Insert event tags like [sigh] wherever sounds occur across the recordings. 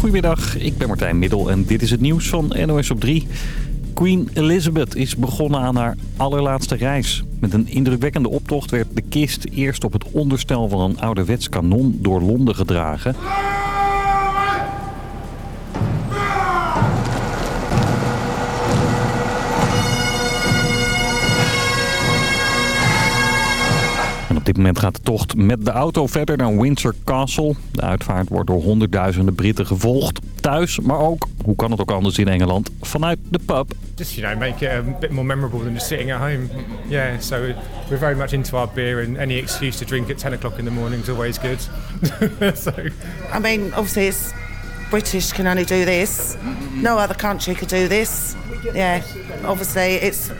Goedemiddag, ik ben Martijn Middel en dit is het nieuws van NOS op 3. Queen Elizabeth is begonnen aan haar allerlaatste reis. Met een indrukwekkende optocht werd de kist eerst op het onderstel van een ouderwets kanon door Londen gedragen. Dit moment gaat de tocht met de auto verder naar Windsor Castle. De uitvaart wordt door honderdduizenden Britten gevolgd. Thuis, maar ook, hoe kan het ook anders in Engeland, vanuit de pub. just you know make it a bit more memorable than just sitting at home. Yeah, so we're very much into our beer, and any excuse to drink at ten o'clock in the morning is always good. [laughs] so I mean, obviously, it's British can only do this. No other country could do this. Yeah, obviously, it's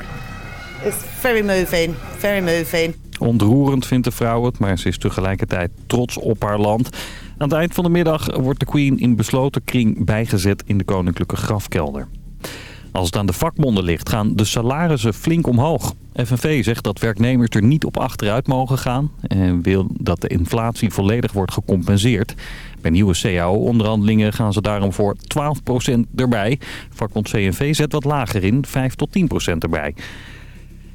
it's very moving, very moving. Ontroerend vindt de vrouw het, maar ze is tegelijkertijd trots op haar land. Aan het eind van de middag wordt de Queen in besloten kring bijgezet in de koninklijke grafkelder. Als het aan de vakbonden ligt, gaan de salarissen flink omhoog. FNV zegt dat werknemers er niet op achteruit mogen gaan... en wil dat de inflatie volledig wordt gecompenseerd. Bij nieuwe CAO-onderhandelingen gaan ze daarom voor 12% erbij. Vakbond CNV zet wat lager in, 5 tot 10% erbij.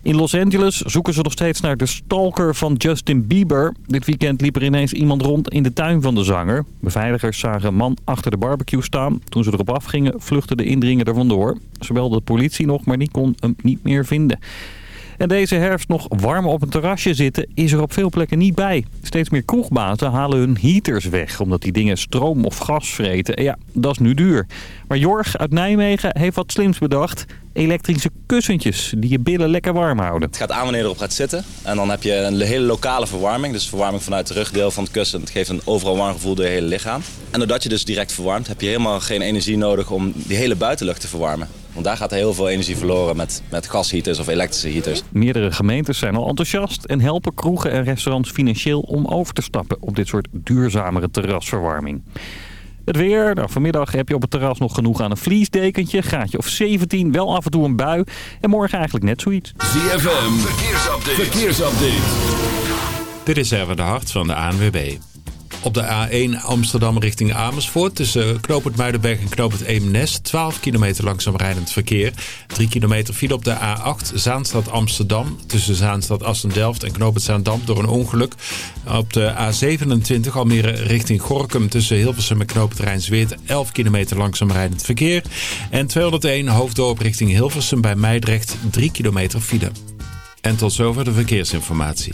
In Los Angeles zoeken ze nog steeds naar de stalker van Justin Bieber. Dit weekend liep er ineens iemand rond in de tuin van de zanger. Beveiligers zagen een man achter de barbecue staan. Toen ze erop afgingen, vluchtte de indringer er vandoor. Ze de politie nog, maar die kon hem niet meer vinden. En deze herfst nog warm op een terrasje zitten is er op veel plekken niet bij. Steeds meer kroegbazen halen hun heaters weg... omdat die dingen stroom of gas vreten. En ja, dat is nu duur. Maar Jorg uit Nijmegen heeft wat slims bedacht. Elektrische kussentjes die je billen lekker warm houden. Het gaat aan wanneer je erop gaat zitten. En dan heb je een hele lokale verwarming. Dus verwarming vanuit het rugdeel van het kussen. Het geeft een overal warm gevoel door je hele lichaam. En doordat je dus direct verwarmt, heb je helemaal geen energie nodig om die hele buitenlucht te verwarmen. Want daar gaat heel veel energie verloren met, met gasheaters of elektrische heaters. Meerdere gemeentes zijn al enthousiast en helpen kroegen en restaurants financieel om over te stappen op dit soort duurzamere terrasverwarming. Het weer. Nou, vanmiddag heb je op het terras nog genoeg aan een vliesdekentje. Graadje of 17, wel af en toe een bui. En morgen eigenlijk net zoiets. ZFM, verkeersupdate. verkeersupdate. Dit is even de hart van de ANWB. Op de A1 Amsterdam richting Amersfoort tussen Knoopend Muidenberg en Knoopend Eemnes 12 kilometer langzaam rijdend verkeer. 3 kilometer file op de A8 Zaanstad Amsterdam tussen Zaanstad Assendelft en Knoopend Zaandam door een ongeluk. Op de A27 Almere richting Gorkum tussen Hilversum en Knoopend Rijnsweert 11 kilometer langzaam rijdend verkeer. En 201 Hoofddorp richting Hilversum bij Meidrecht 3 kilometer file. En tot zover de verkeersinformatie.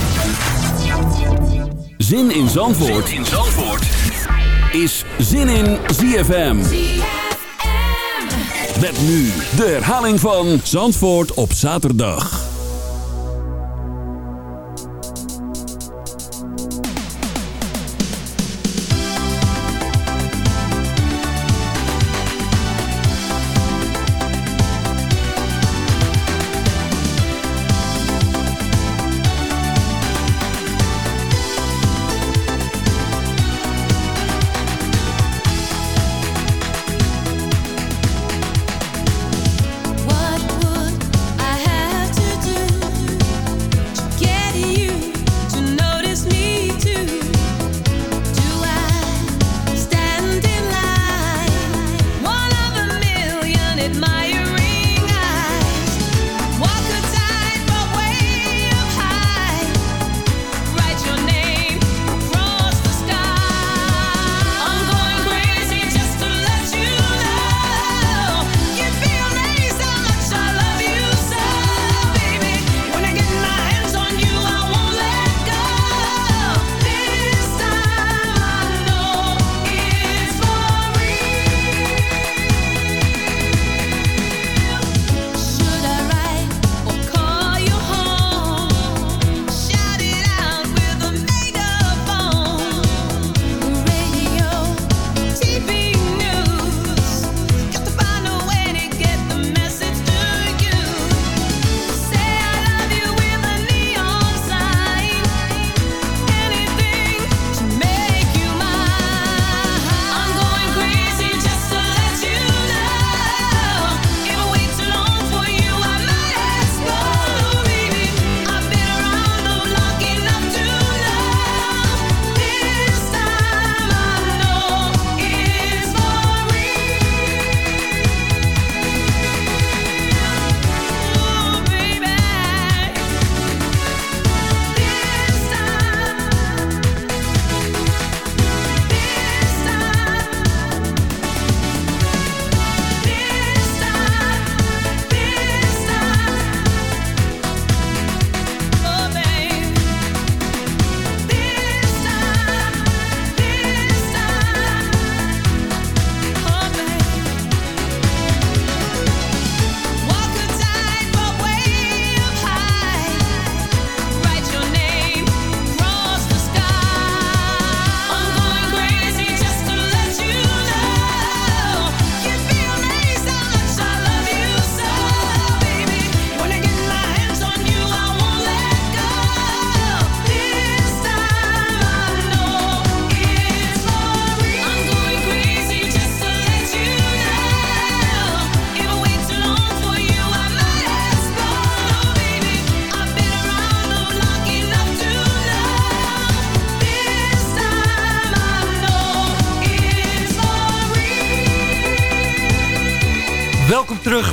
Zin in Zandvoort, zin in Zandvoort. is Zin in ZFM. Met nu de herhaling van Zandvoort op zaterdag.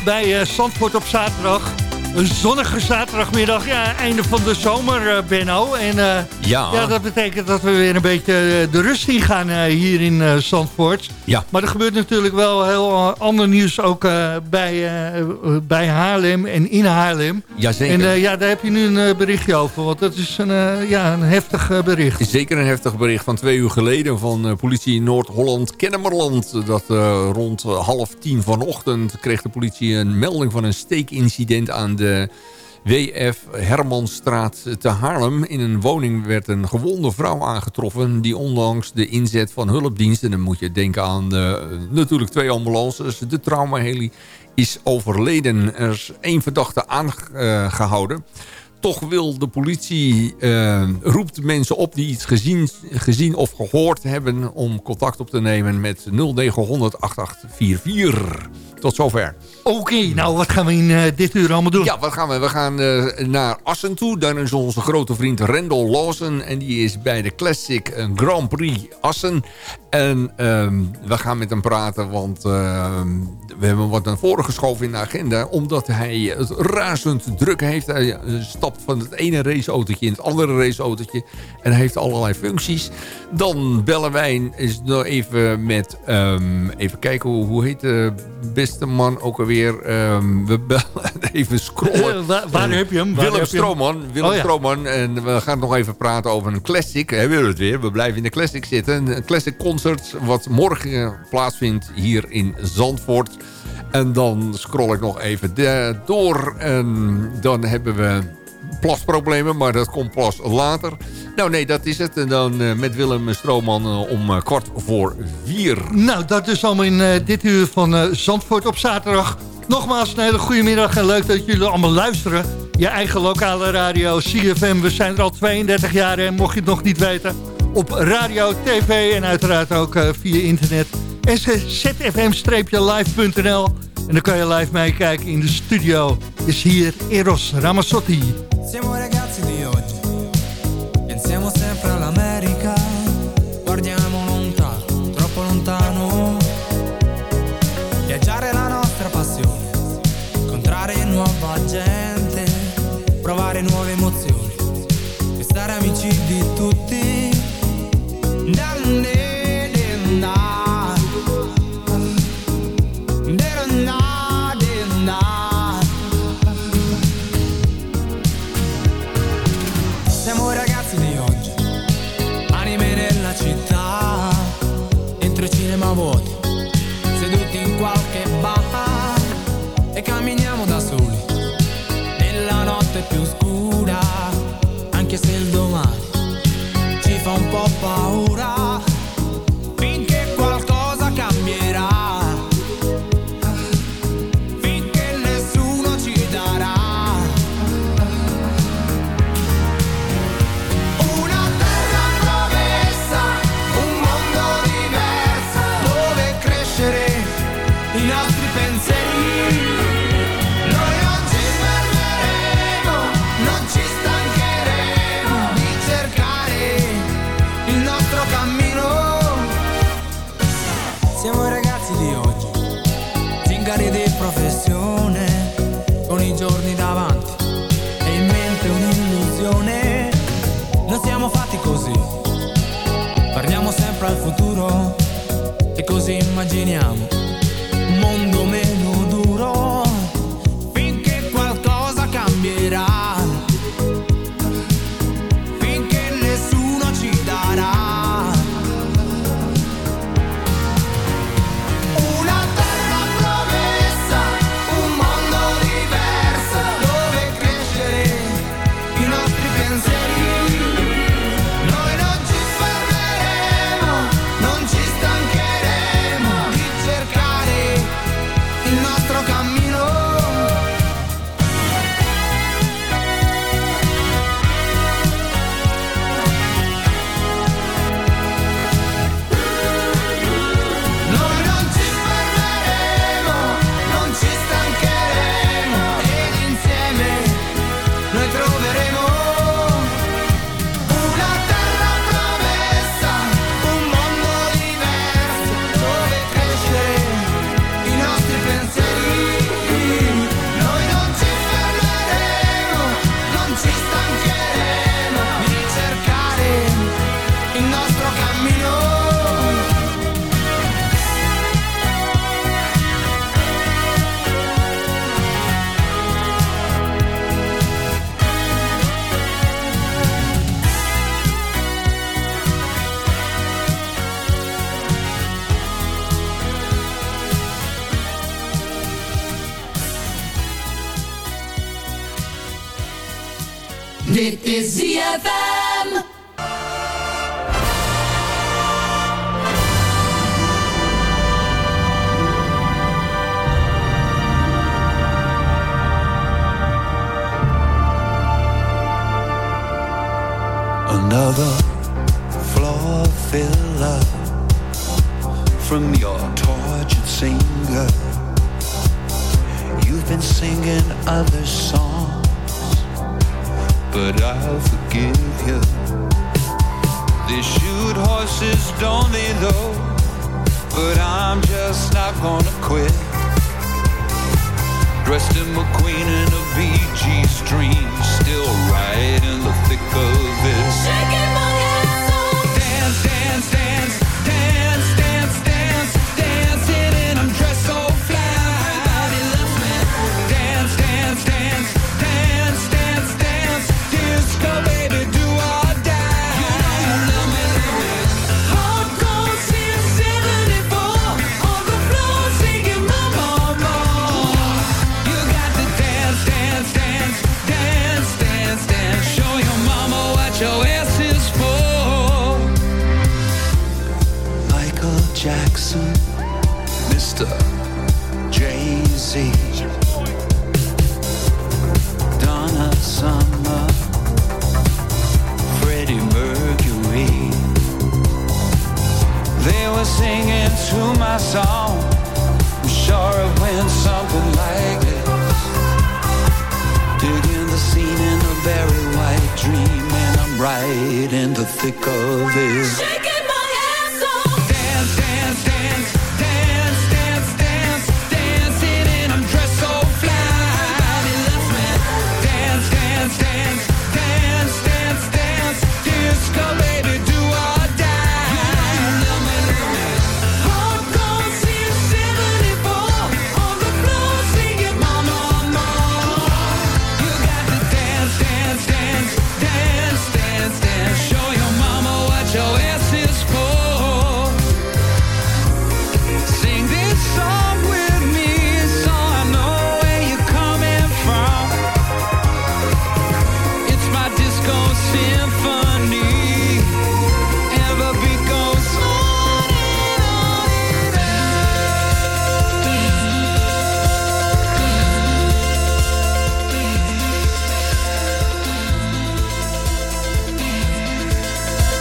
Bij uh, Zandvoort op zaterdag. Een zonnige zaterdagmiddag, ja, einde van de zomer, uh, Benno. En uh, ja. ja. dat betekent dat we weer een beetje de rust in gaan hier in Zandvoort. Ja. Maar er gebeurt natuurlijk wel heel ander nieuws ook bij, bij Haarlem en in Haarlem. Jazeker. En ja, daar heb je nu een berichtje over, want dat is een, ja, een heftig bericht. Zeker een heftig bericht van twee uur geleden van politie Noord-Holland-Kennemerland. Dat rond half tien vanochtend kreeg de politie een melding van een steekincident aan de WF Hermanstraat te Haarlem. In een woning werd een gewonde vrouw aangetroffen... die ondanks de inzet van hulpdiensten... dan moet je denken aan de, natuurlijk twee ambulances... de traumaheli is overleden. Er is één verdachte aangehouden... Toch wil de politie, uh, roept mensen op die iets gezien, gezien of gehoord hebben... om contact op te nemen met 0900 8844. Tot zover. Oké, nou wat gaan we in uh, dit uur allemaal doen? Ja, wat gaan we? We gaan uh, naar Assen toe. Daar is onze grote vriend Rendel Lawson. En die is bij de Classic Grand Prix Assen. En ehm, we gaan met hem praten, want ehm, we hebben wat naar voren geschoven in de agenda. Omdat hij het razend druk heeft. Hij eh, stapt van het ene raceautootje in het andere raceautootje. En hij heeft allerlei functies. Dan bellen wij eens nog even met... Um, even kijken, hoe, hoe heet de beste man ook alweer? we bellen [laughs] even scrollen. waar, waar, heb je hem? Waar Willem Stroman. Willem oh, ja. En we gaan nog even praten over een classic. Hij wil het weer. We blijven in de classic zitten. Een classic concert wat morgen plaatsvindt hier in Zandvoort. En dan scroll ik nog even door. En dan hebben we plasproblemen, maar dat komt pas later. Nou nee, dat is het. En dan uh, met Willem Strooman uh, om uh, kwart voor vier. Nou, dat is allemaal in dit uur van Zandvoort op zaterdag. Nogmaals een hele goede middag en leuk dat jullie allemaal luisteren. Je eigen lokale radio, CFM. We zijn er al 32 jaar en mocht je het nog niet weten op radio, tv en uiteraard ook via internet. En zfm-live.nl En dan kan je live meekijken in de studio. Is hier Eros Ramazzotti. Siamo ragazzi di oggi. Pensiamo sempre all'America. Guardiamo lontano, troppo lontano. Viaggiare la nostra passione. Incontrare nuova gente. Provare nuove emozioni. E stare amici di tutti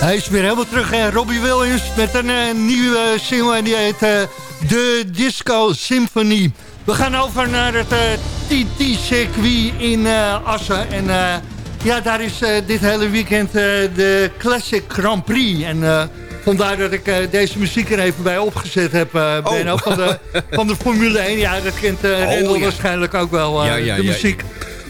Hij is weer helemaal terug, hè? Robbie Williams met een eh, nieuwe single en die heet eh, De Disco Symphony. We gaan over naar het eh, TT-circuit in eh, Assen. En eh, ja, daar is eh, dit hele weekend eh, de Classic Grand Prix. En eh, vandaar dat ik eh, deze muziek er even bij opgezet heb, eh Benno, van, de, van de Formule 1. Ja, dat kent eh Oh, Rendel ja. waarschijnlijk ook wel, eh, Ja, ja, de muziek.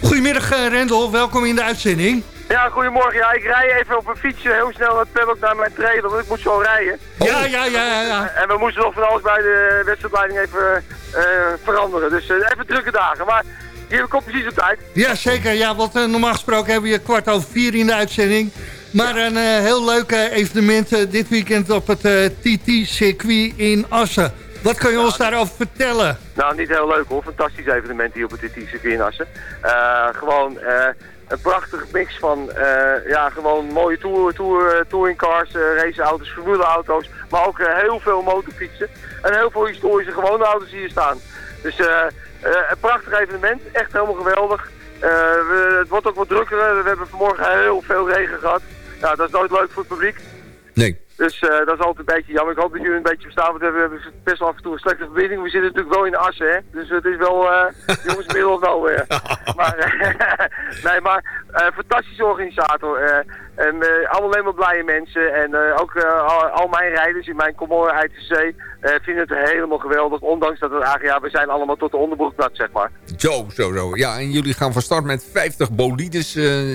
Goedemiddag eh, Rendel, welkom in de uitzending. Ja, goedemorgen. Ja, ik rij even op een fietsje heel snel naar het paddock naar mijn trailer, want ik moet zo rijden. Ja, ja, ja, ja, ja. En we moesten nog van alles bij de wedstrijdleiding even eh, veranderen. Dus eh, even drukke dagen. Maar hier komt precies op tijd. Ja, zeker. Ja, want eh, normaal gesproken hebben we je kwart over vier in de uitzending. Maar een heel leuk evenement dit weekend op het TT-circuit in Assen. Wat kan je ons daarover vertellen? Nou, niet heel leuk hoor. Fantastisch evenement hier op het TT-circuit in Assen. Gewoon een prachtige mix van eh, ja, gewoon mooie tour, tour, touringcars, eh, raceauto's, formuleauto's. Maar ook eh, heel veel motorfietsen. En heel veel historische gewone auto's hier staan. Dus een prachtig evenement. Echt helemaal geweldig. We, het wordt ook wat drukker. We hebben vanmorgen heel veel regen gehad. Nou, dat is nooit leuk voor het publiek. Nee. Dus eh, dat is altijd een beetje jammer. Ik hoop dat jullie een beetje verstaan, want we hebben best wel af en toe een slechte verbinding. We zitten natuurlijk wel in de assen, hè. Dus het is wel, eh [laughs] jongens, middel weer. [laughs] Maar, [laughs] nee, maar eh, fantastische organisator. En eh, allemaal alleen maar blije mensen. En eh, ook eh, al, al mijn rijders in mijn Comoren ITC eh vinden het helemaal geweldig. Ondanks dat het ja, we zijn allemaal tot de onderbroek nat, zeg maar. Zo, zo, zo. Ja, en jullie gaan van start met 50 bolides,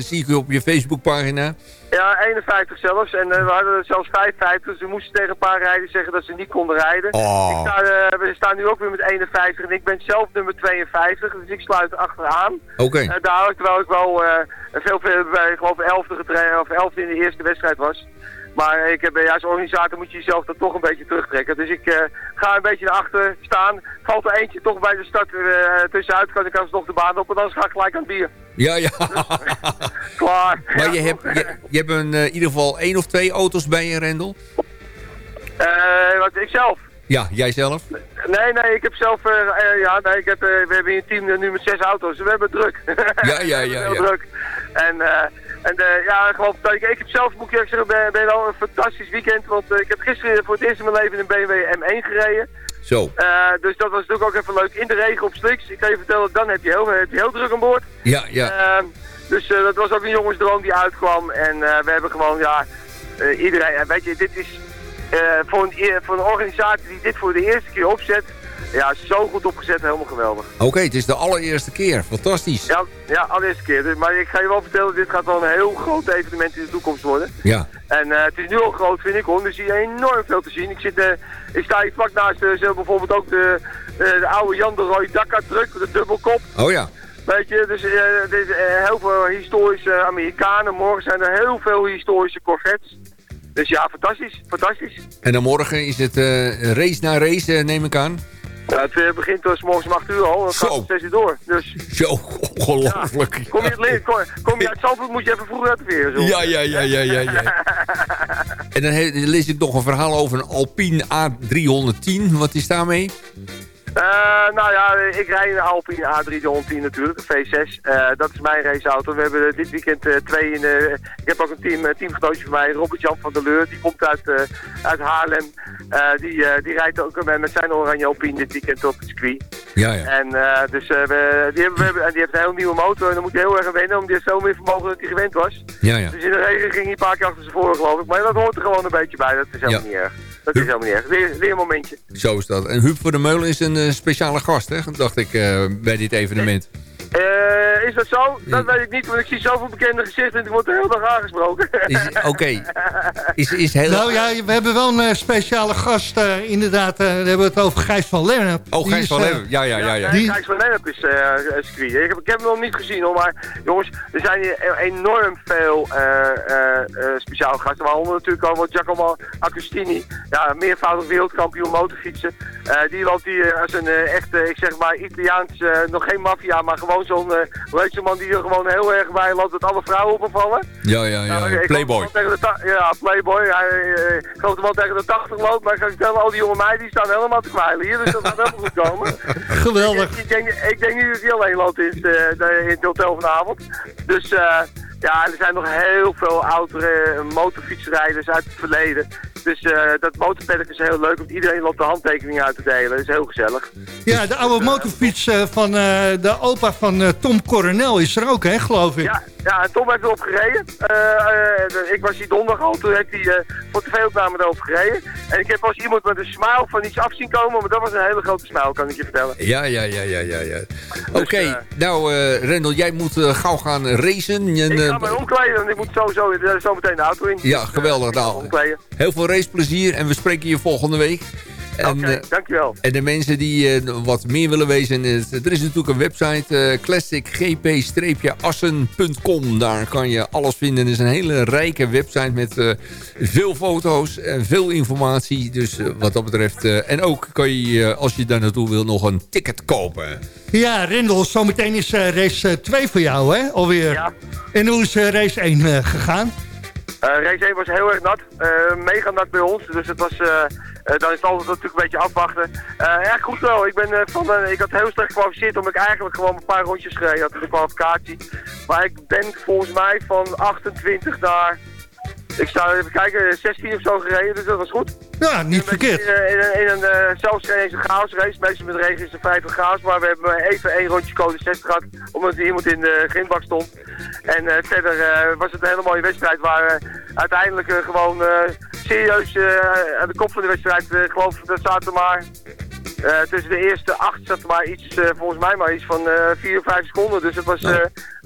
zie ik op je Facebookpagina. Ja, 51 zelfs. En we hadden er zelfs 55. Dus we moesten tegen een paar rijders zeggen dat ze niet konden rijden. Oh. Ik sta, we staan nu ook weer met 51. En ik ben zelf nummer 52. Dus ik sluit achteraan. Oké. Daar, terwijl ik wel veel, veel bij, ik geloof 11e, getraind, of 11e in de eerste wedstrijd was. Maar ik heb, eh, ja, als organisator moet je jezelf dan toch een beetje terugtrekken. Dus ik eh, ga een beetje naar achter staan. Valt er eentje toch bij de start weer eh, tussenuit, kan ik alsnog de baan op. En dan ga ik gelijk aan het bier. Ja, ja. [laughs] Klaar. Maar je hebt, je, je hebt een, in ieder geval één of twee auto's bij je, Rendel? Eh, wat, ik zelf? Ja, jijzelf? Nee, nee, ik heb zelf, ja, nee, ik heb, we hebben hier een team nu met zes auto's, we hebben druk. Ja, ja, ja, [laughs] Heel ja. druk. En, eh, en eh, ja, ik, ik heb zelf, moet ik zeggen, ben, ben al een fantastisch weekend, want eh, ik heb gisteren voor het eerst in mijn leven een BMW M1 gereden. Zo. Eh, dus dat was natuurlijk ook even leuk in de regen op Strix. Ik kan je vertellen, dan heb je heel, heb je heel druk aan boord. Ja, ja. Ehm, dus dat was ook een jongensdroom die uitkwam. En we hebben gewoon, ja, iedereen, weet je, dit is voor, een, voor een organisatie die dit voor de eerste keer opzet, ja, zo goed opgezet, helemaal geweldig. Oké, het is de allereerste keer. Fantastisch. Ja, ja, allereerste keer. Dus- Maar ik ga je wel vertellen, dit gaat wel een heel groot evenement in de toekomst worden. Ja. En eh, het is nu al groot, vind ik hoor. Er zie je enorm veel te zien. Ik, zit, eh, ik sta hier vlak naast, hebben bijvoorbeeld ook de, de oude Jan de Roy Dakar truck, de dubbelkop. Oh ja. Weet je, dus heel veel historische Amerikanen. Morgen zijn er heel veel historische Corvettes. Dus ja, fantastisch, fantastisch. En dan morgen is het race na race, neem ik aan. Het eh, begint dus morgens om 8 uur al, het gaat 6 uur door. Dus Zo, ongelooflijk. kom je, het [laughs] kom, kom je uit Zandvoort, moet je even vroeger uit de veer. zo. Ja, ja, ja, ja, ja, ja. [laughs] En dan he- lees ik nog een verhaal over een Alpine A310. Wat is daarmee? Eh, nou ja, ik rijd een Alpine A310 natuurlijk, de V6. Eh, dat is mijn raceauto. We hebben dit weekend eh, twee in de... Ik heb ook een team, eh, teamgenootje van mij, Robert-Jan van der Leur. Die komt uit, eh, uit Haarlem. Eh, die, eh, die rijdt ook met, zijn oranje Alpine dit weekend op het circuit. Ja, ja. En eh, dus eh, we, die, hebben, we hebben, en die heeft een heel nieuwe motor en dan moet hij heel erg aan wennen, omdat hij zo meer vermogen dat hij gewend was. Ja, ja. Dus in de regen ging hij een paar keer achter zijn voren geloof ik. Maar dat hoort er gewoon een beetje bij, dat is helemaal Ja. niet erg. Dat is helemaal niet erg. Weer, weer een momentje. Zo is dat. En Huub voor de Meulen is een eh, speciale gast, hè? dacht ik, eh, bij dit evenement. Eh, is dat zo? Dat weet ik niet, want ik zie zoveel bekende gezichten en ik word de hele dag aangesproken. [laughs] Oké. Is, is heel... Nou ja, we hebben wel een eh, speciale gast, eh, inderdaad. eh, we hebben het over Gijs van Lennep. Oh, Gijs is, van Leeuwen. Ja, ja, ja. ja. Die- Gijs van Lennep is eh, een circuit. Ik heb, ik heb hem nog niet gezien hoor, maar jongens, er zijn hier e- enorm veel eh eh, eh, speciale gasten. Waaronder natuurlijk al wat Giacomo Agostini, ja, meervoudig wereldkampioen motorfietsen. Eh, die loopt hier als een echte, ik zeg maar, Italiaans, nog geen maffia, maar gewoon zo'n, eh hoe heet zo'n man die er gewoon heel erg bij loopt dat alle vrouwen op hem vallen. Ja, ja, ja. Nou, Playboy. tegen de Ja, Playboy. Hij, eh, geloof dat hij tegen de 80 loopt, maar ik kan vertellen, al die jonge meiden die staan helemaal te kwijlen hier, dus dat gaat helemaal goed komen. [laughs] Geweldig. Ik, ik, denk, ik denk niet dat hij alleen loopt in, het, eh, de- in het hotel vanavond. Dus eh, ja, er zijn nog heel veel oudere motorfietsrijders uit het verleden. Dus eh, dat motorpaddock is heel leuk, want iedereen loopt de handtekeningen uit te delen. Dat is heel gezellig. Ja, de oude motorfiets eh, van eh, de opa van Tom Coronel is er ook, hè, geloof ik. Ja, ja, en Tom heeft erop gereden. Ik was hier donderdag al, toen heeft hij eh, voor tv-opname erover gereden. En ik heb eens iemand met een smile van iets af zien komen, maar dat was een hele grote smile, kan ik je vertellen. Ja, ja, ja, ja, ja. ja. Oké, eh, nou eh Rendel, jij moet gauw gaan racen. En, Ik ga mij omkleden, want ik moet sowieso eh, zo meteen de auto in. Ja, Dus, geweldig. Nou, heel veel raceplezier en we spreken je volgende week. Oké, eh, dankjewel. en de mensen die eh, wat meer willen wezen, eh, er is natuurlijk een website, eh classicgp-assen.com. Daar kan je alles vinden. Het is een hele rijke website met eh, veel foto's en veel informatie. Dus wat dat betreft. eh, en ook kan je, als je daar naartoe wil, nog een ticket kopen. Ja, Rendel, zometeen is eh, race 2 voor jou, hè, alweer. Ja. En hoe is eh, race 1 eh, gegaan? Eh, race 1 was heel erg nat. Eh, mega nat bij ons. Dus het was, eh, dan is het altijd natuurlijk een beetje afwachten. Erg goed wel. Ik, ben, van, ik had heel sterk gekwalificeerd omdat ik eigenlijk gewoon een paar rondjes gereden had in de kwalificatie. Maar ik ben volgens mij van 28 naar... Ik sta even kijken, 16 of zo gereden, dus dat was goed. Ja, niet verkeerd. In, een- in, een- in een, eh, zelfs geen eens een chaosrace. Meestal met regen is er vijf een chaos. Maar we hebben even één rondje code 60 gehad. Omdat er iemand in de grindbak stond. En eh, verder eh, was het een hele mooie wedstrijd. Waar eh, uiteindelijk eh, gewoon eh, serieus eh, aan de kop van de wedstrijd. eh, ik geloof dat zaten maar... eh, tussen de eerste acht zat er maar iets, eh, volgens mij maar iets van eh vier of vijf seconden. Dus het was, eh, die,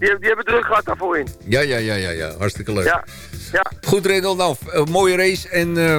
hebben- die hebben druk gehad daarvoor in. Ja, ja, ja, ja, ja. hartstikke leuk. Ja, ja. Goed, Rendel. Nou, mooie race. En eh,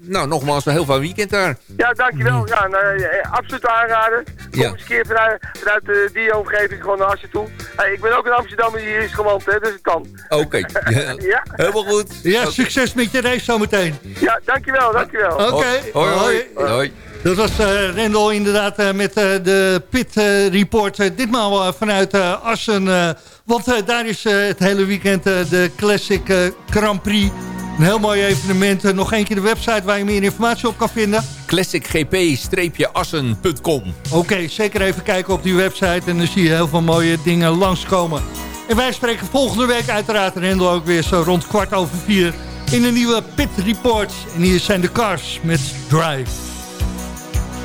nou, nogmaals, een heel fijn weekend daar. Ja, dankjewel. Ja, nou, eh, absoluut aanraden. Kom Ja. eens een keer vanuit, vanuit die omgeving gewoon naar Assen toe. Hey, ik ben ook in Amsterdam die hier is gewand, hè, dus het kan. Oké. [laughs] Ja. Ja, Helemaal goed. Ja, succes met je race zometeen. ja dankjewel, dankjewel. Oké, Hoi, hoi. hoi. hoi. Dat was eh Rendel inderdaad eh, met eh, de Pit Report. Ditmaal vanuit Assen. Want daar is het hele weekend de Classic Grand Prix. Een heel mooi evenement. Nog één keer de website waar je meer informatie op kan vinden. classicgp-assen.com Oké, zeker even kijken op die website en dan zie je heel veel mooie dingen langskomen. En wij spreken volgende week uiteraard Rendel ook weer zo rond kwart over vier in een nieuwe Pit Report. En hier zijn de Cars met Drive.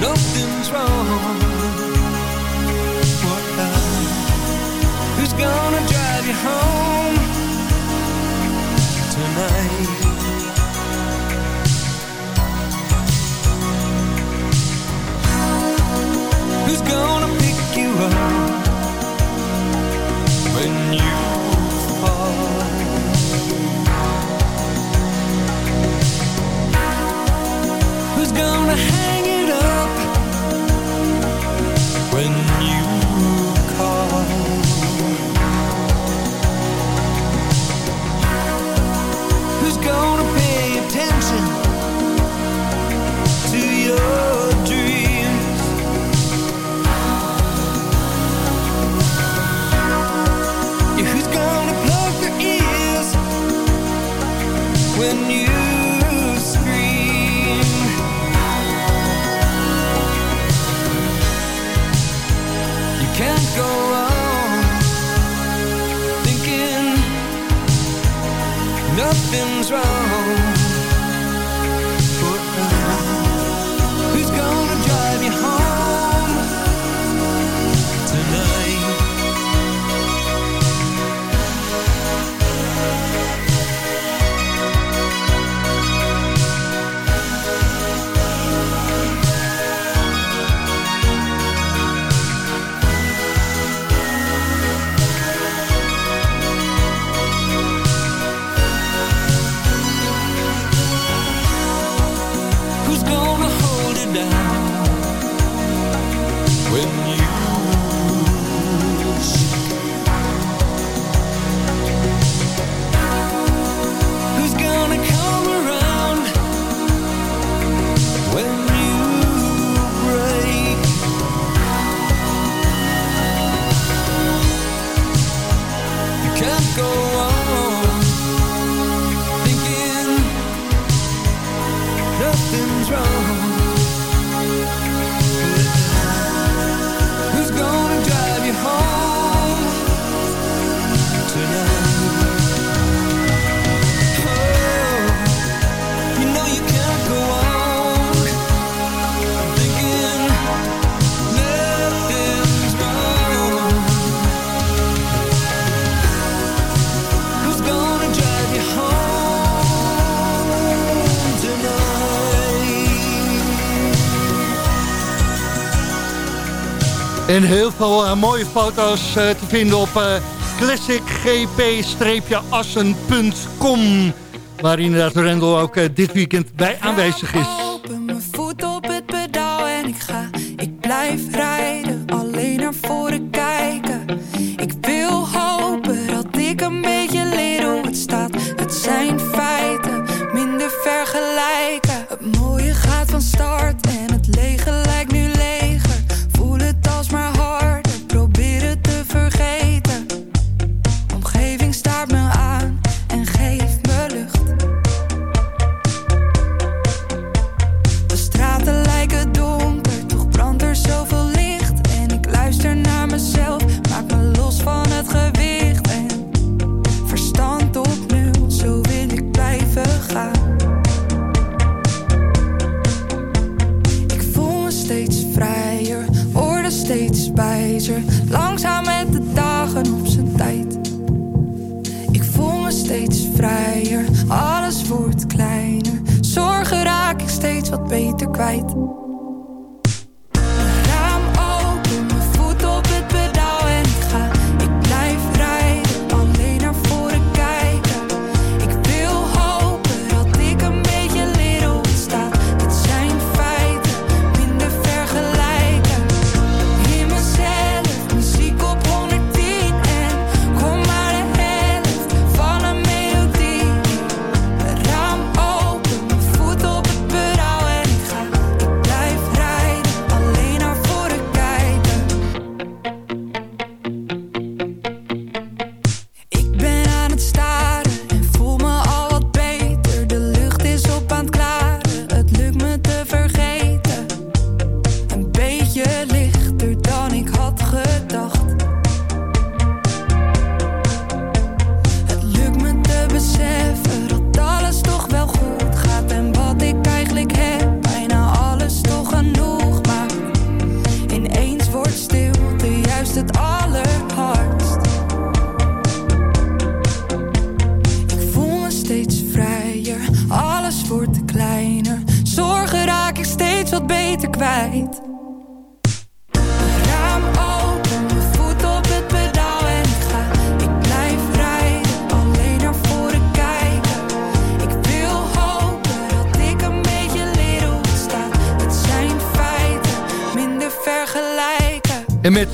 nothing's wrong. What Who's gonna drive you home tonight? Who's gonna pick you up when you fall? Who's gonna Nothing's wrong. En heel veel eh, mooie foto's eh, te vinden op eh, classicgp-assen.com. Waar inderdaad Rendel ook dit weekend bij aanwezig is.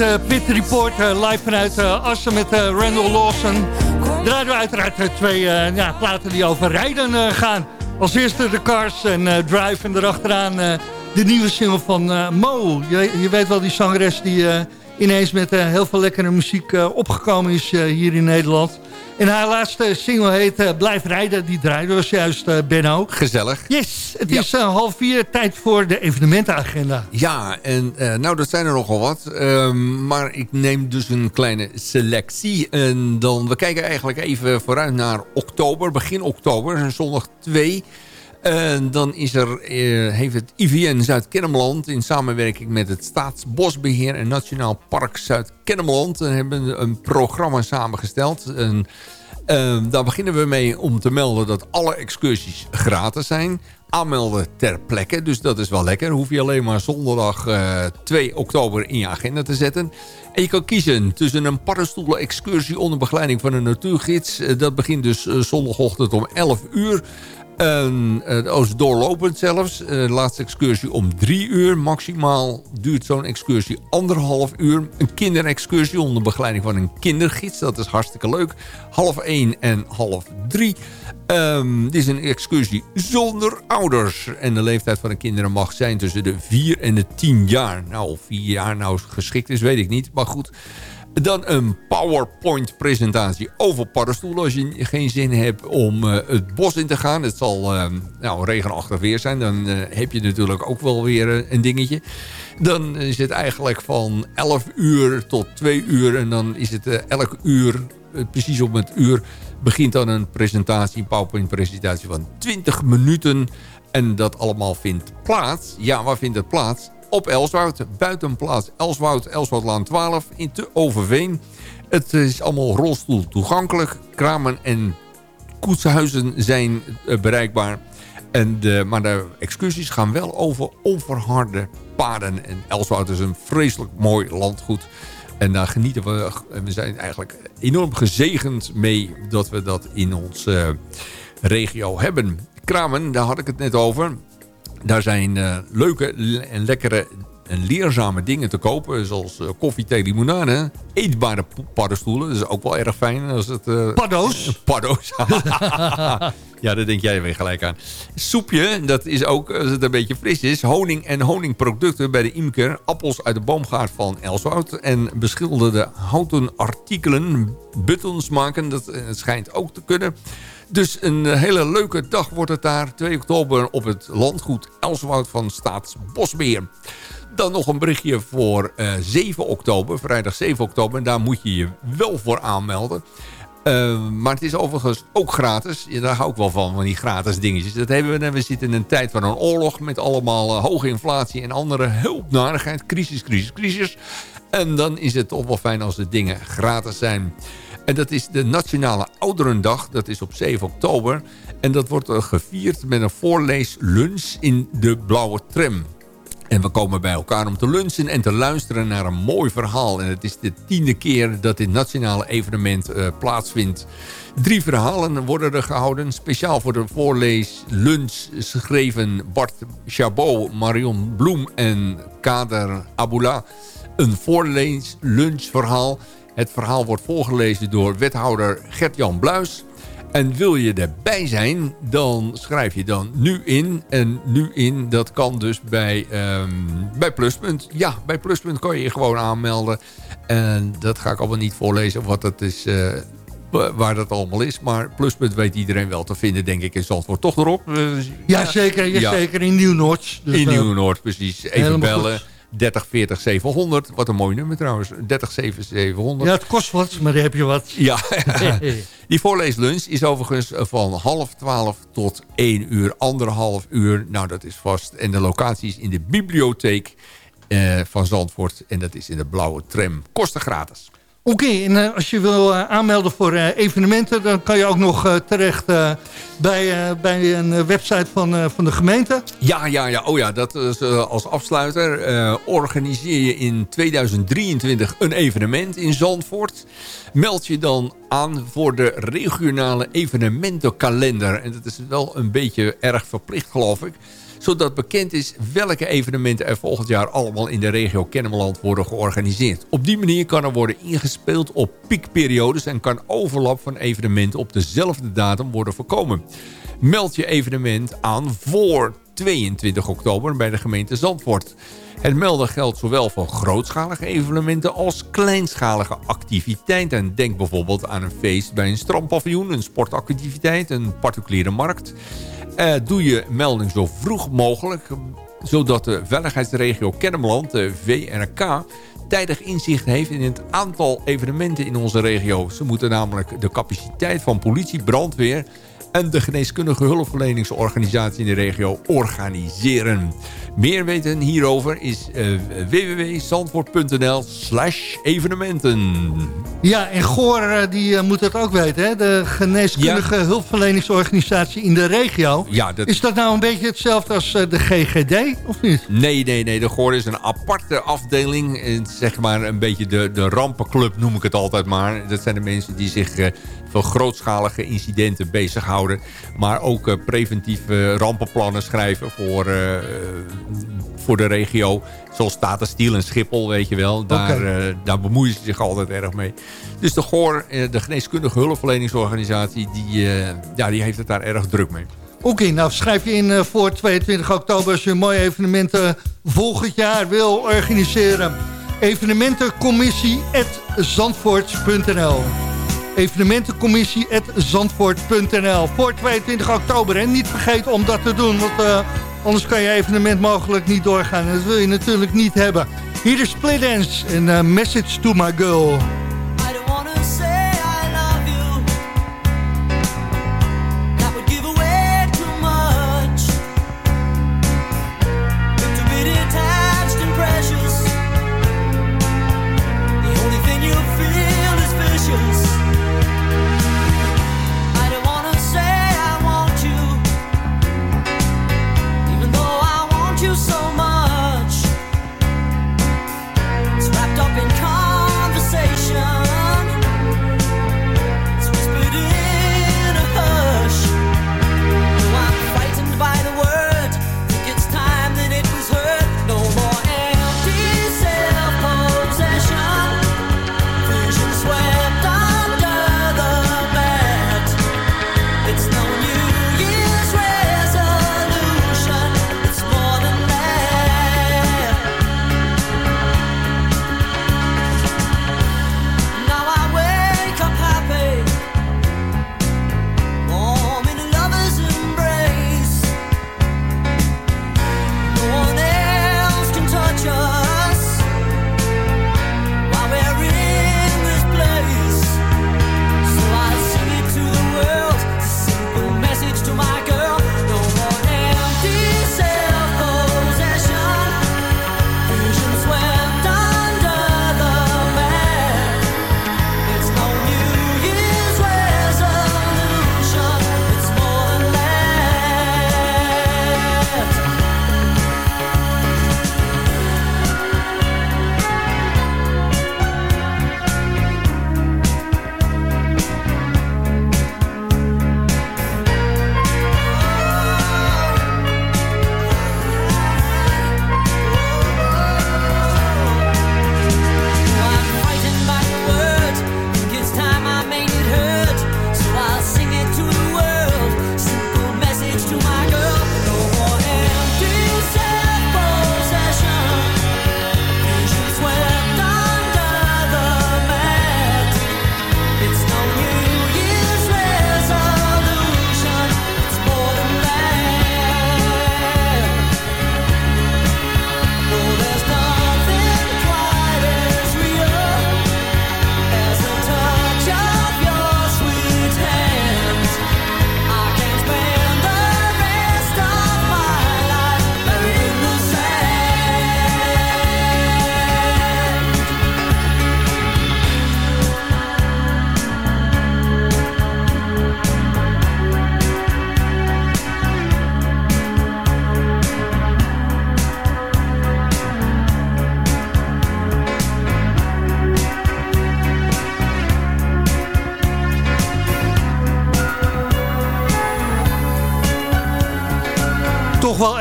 Pit Report eh, live vanuit eh, Assen met eh, Randall Lawson... draaien we uiteraard eh, twee eh, ja, platen die over rijden eh, gaan. Als eerste de Cars en eh, Drive en erachteraan eh, de nieuwe single van eh, Mo. Je, je weet wel, die zangeres die eh, ineens met eh, heel veel lekkere muziek eh, opgekomen is eh, hier in Nederland. En haar laatste single heet Blijf rijden, die draaide was juist Benno. Gezellig. Yes, het is half vier, tijd voor de evenementenagenda. Ja, en nou, dat zijn er nogal wat. Ehm, maar ik neem dus een kleine selectie. En dan, we kijken eigenlijk even vooruit naar oktober, begin oktober, zondag 2. En dan is er, eh, heeft het IVN Zuid-Kennemerland... in samenwerking met het Staatsbosbeheer en Nationaal Park Zuid-Kennemerland... eh, hebben een programma samengesteld. En, eh, daar beginnen we mee om te melden dat alle excursies gratis zijn. Aanmelden ter plekke, dus dat is wel lekker. Hoef je alleen maar zondag eh, 2 oktober in je agenda te zetten. En je kan kiezen tussen een paddenstoelen-excursie onder begeleiding van een natuurgids. Dat begint dus zondagochtend om 11 uur. En, is doorlopend zelfs. Eh, De laatste excursie om drie uur. Maximaal duurt zo'n excursie anderhalf uur. Een kinderexcursie onder begeleiding van een kindergids. Dat is hartstikke leuk. Half één en half drie. Ehm, dit is een excursie zonder ouders. En de leeftijd van de kinderen mag zijn tussen de 4 en de 10 jaar. Nou, of 4 jaar nou geschikt is, weet ik niet. Maar goed. Dan een PowerPoint-presentatie over paddenstoelen. Als je geen zin hebt om eh, het bos in te gaan. Het zal eh, nou, regenachtig weer zijn. Dan eh, heb je natuurlijk ook wel weer een dingetje. Dan is het eigenlijk van 11 uur tot 2 uur. En dan is het elk uur, precies op het uur... begint dan een presentatie, een PowerPoint-presentatie van 20 minuten. En dat allemaal vindt plaats. Ja, waar vindt het plaats? Op Elswoud. Buitenplaats Elswoud, Elswoudlaan 12 in te Overveen. Het is allemaal rolstoel toegankelijk. Kramen en koetshuizen zijn eh, bereikbaar. En de, maar de excursies gaan wel over onverharde paden. En Elswoud is een vreselijk mooi landgoed. En daar genieten we. We zijn eigenlijk enorm gezegend mee dat we dat in onze regio hebben. Kramen, daar had ik het net over. Daar zijn uh, leuke en lekkere en leerzame dingen te kopen. Zoals uh, koffie, thee, limonade. Eetbare paddenstoelen. Dat is ook wel erg fijn. Als het, uh, [laughs] Paddo's? [laughs] Paddo's. [laughs] ja, daar denk jij weer gelijk aan. Soepje, dat is ook, als het een beetje fris is. Honing en honingproducten bij de imker. Appels uit de boomgaard van Elswoud. En beschilderde houten artikelen. Buttons maken, dat schijnt ook te kunnen. Dus een hele leuke dag wordt het daar. 2 oktober op het landgoed Elswoud van Staatsbosbeheer. Dan nog een berichtje voor uh, 7 oktober, vrijdag 7 oktober. Daar moet je je wel voor aanmelden. Uh, maar het is overigens ook gratis. Ja, daar hou ik wel van, van die gratis dingetjes. Dat hebben we. We zitten in een tijd van een oorlog met allemaal uh, hoge inflatie en andere hulpnarigheid. Crisis, crisis, crisis. En dan is het toch wel fijn als de dingen gratis zijn. En dat is de Nationale Ouderendag. Dat is op 7 oktober. En dat wordt gevierd met een voorleeslunch in de Blauwe Tram. En we komen bij elkaar om te lunchen en te luisteren naar een mooi verhaal. En het is de tiende keer dat dit nationale evenement uh, plaatsvindt. Drie verhalen worden er gehouden. Speciaal voor de voorleeslunch schreven Bart Chabot, Marion Bloem en Kader Aboula... een voorleeslunchverhaal... Het verhaal wordt voorgelezen door wethouder Gert-Jan Bluis. En wil je erbij zijn, dan schrijf je dan nu in. En nu in, dat kan dus bij, um, bij Pluspunt. Ja, bij Pluspunt kan je je gewoon aanmelden. En dat ga ik allemaal niet voorlezen wat het is... Uh, waar dat allemaal is. Maar Pluspunt weet iedereen wel te vinden, denk ik, in Zandvoort. Toch erop? Uh, ja, zeker. Ja, ja. Zeker in Nieuw-Noord. Dus, in Nieuw-Noord, precies. Even bellen. Goed. 30 40 700. Wat een mooi nummer trouwens. 30 7 700. Ja, het kost wat, maar daar heb je wat. Ja. [laughs] Die voorleeslunch is overigens van half 12 tot 1 uur, anderhalf uur. Nou, dat is vast. En de locatie is in de bibliotheek uh, van Zandvoort. En dat is in de blauwe tram. Kosten gratis. Oké, en eh, als je wil eh, aanmelden voor eh, evenementen... dan kan je ook nog terecht bij, bij een website van, van de gemeente. Ja, ja, ja. Oh ja, dat is als afsluiter. organiseer je in 2023 een evenement in Zandvoort. Meld je dan aan voor de regionale evenementenkalender. En dat is wel een beetje erg verplicht, geloof ik zodat bekend is welke evenementen er volgend jaar allemaal in de regio Kennemerland worden georganiseerd. Op die manier kan er worden ingespeeld op piekperiodes en kan overlap van evenementen op dezelfde datum worden voorkomen. Meld je evenement aan voor 22 oktober bij de gemeente Zandvoort. Het melden geldt zowel voor grootschalige evenementen als kleinschalige activiteiten. Denk bijvoorbeeld aan een feest bij een strandpaviljoen, een sportactiviteit, een particuliere markt. Eh, doe je melding zo vroeg mogelijk, zodat de veiligheidsregio Kennemerland, de VRK, tijdig inzicht heeft in het aantal evenementen in onze regio. Ze moeten namelijk de capaciteit van politie, brandweer en de geneeskundige hulpverleningsorganisatie in de regio organiseren. Meer weten hierover is uh, www.zandvoort.nl slash evenementen. Ja, en Goor eh, die eh, moet het ook weten, hè? de geneeskundige hulpverleningsorganisatie in de regio. Ja, dat... Is dat nou een beetje hetzelfde als de GGD, of niet? Nee, nee, nee. De Goor is een aparte afdeling. Zeg maar een beetje de, de rampenclub noem ik het altijd maar. Dat zijn de mensen die zich van grootschalige incidenten bezighouden. Maar ook eh, preventieve rampenplannen schrijven voor, eh, eh, voor de regio. Zoals Tata Steel en Schiphol, weet je wel. Daar, daar bemoeien ze zich altijd erg mee. Dus de GOR, de geneeskundige hulpverleningsorganisatie... Die, ja, die heeft het daar erg druk mee. Oké, nou schrijf je in voor 22 oktober als je een mooi evenement volgend jaar wil organiseren. Evenementencommissie.zandvoort.nl Evenementencommissie.zandvoort.nl Voor 22 oktober. En niet vergeten om dat te doen, want eh, anders kan je evenement mogelijk niet doorgaan. En dat wil je natuurlijk niet hebben. Hier is Split Dance en eh, Message to My Girl.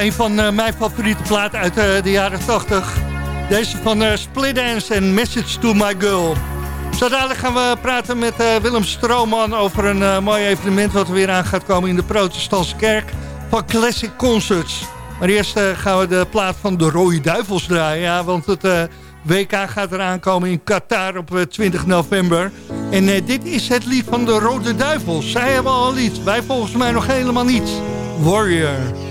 Een van eh, mijn favoriete platen uit eh, de jaren 80. Deze van eh, Split Dance en Message to My Girl. Zo gaan we praten met Willem Strooman over een mooi evenement... wat er weer aan gaat komen in de protestantse kerk van Classic Concerts. Maar eerst gaan we de plaat van de Rode Duivels draaien. Ja, want het WK gaat eraan komen in Qatar op eh, 20 november. En dit is het lied van de Rode Duivels. Zij hebben al een lied, wij volgens mij nog helemaal niets. Warrior.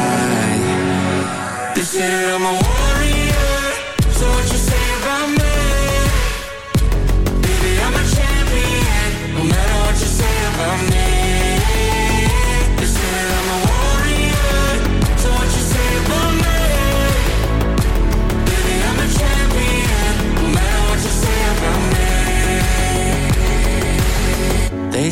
consider I'm a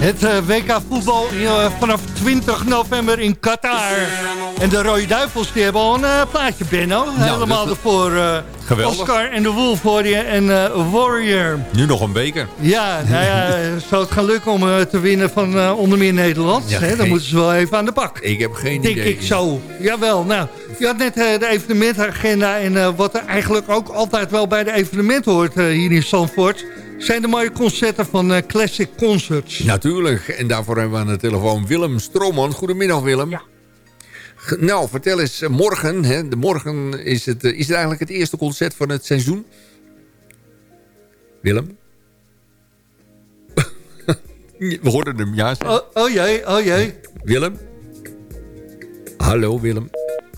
Het eh, WK voetbal eh, vanaf 20 november in Qatar. En de Rode Duivels die hebben al een eh, plaatje, Benno. Helemaal dat- ervoor. eh, Geweldig. Oscar en de Wolf voor je en eh, Warrior. Nu nog een beker. Ja, nou ja, [laughs] zou het gaan lukken om eh, te winnen van eh, onder meer Nederland? Ja, hè? Dan geen- moeten ze wel even aan de bak. Ik heb geen Denk idee. ik zo. Jawel, nou, je had net eh, de evenementagenda... en eh, wat er eigenlijk ook altijd wel bij de evenementen hoort hier in Zandvoort... zijn de mooie concerten van eh, Classic Concerts. Natuurlijk. En daarvoor hebben we aan de telefoon Willem Stroman. Goedemiddag Willem. Ge- Nou, vertel eens, eh, morgen, hè, de morgen is het, eh, is het eigenlijk het eerste concert van het seizoen? Willem? [laughs] We hoorden hem, ja. Oh, oh jee, oh jee. Willem? Hallo Willem.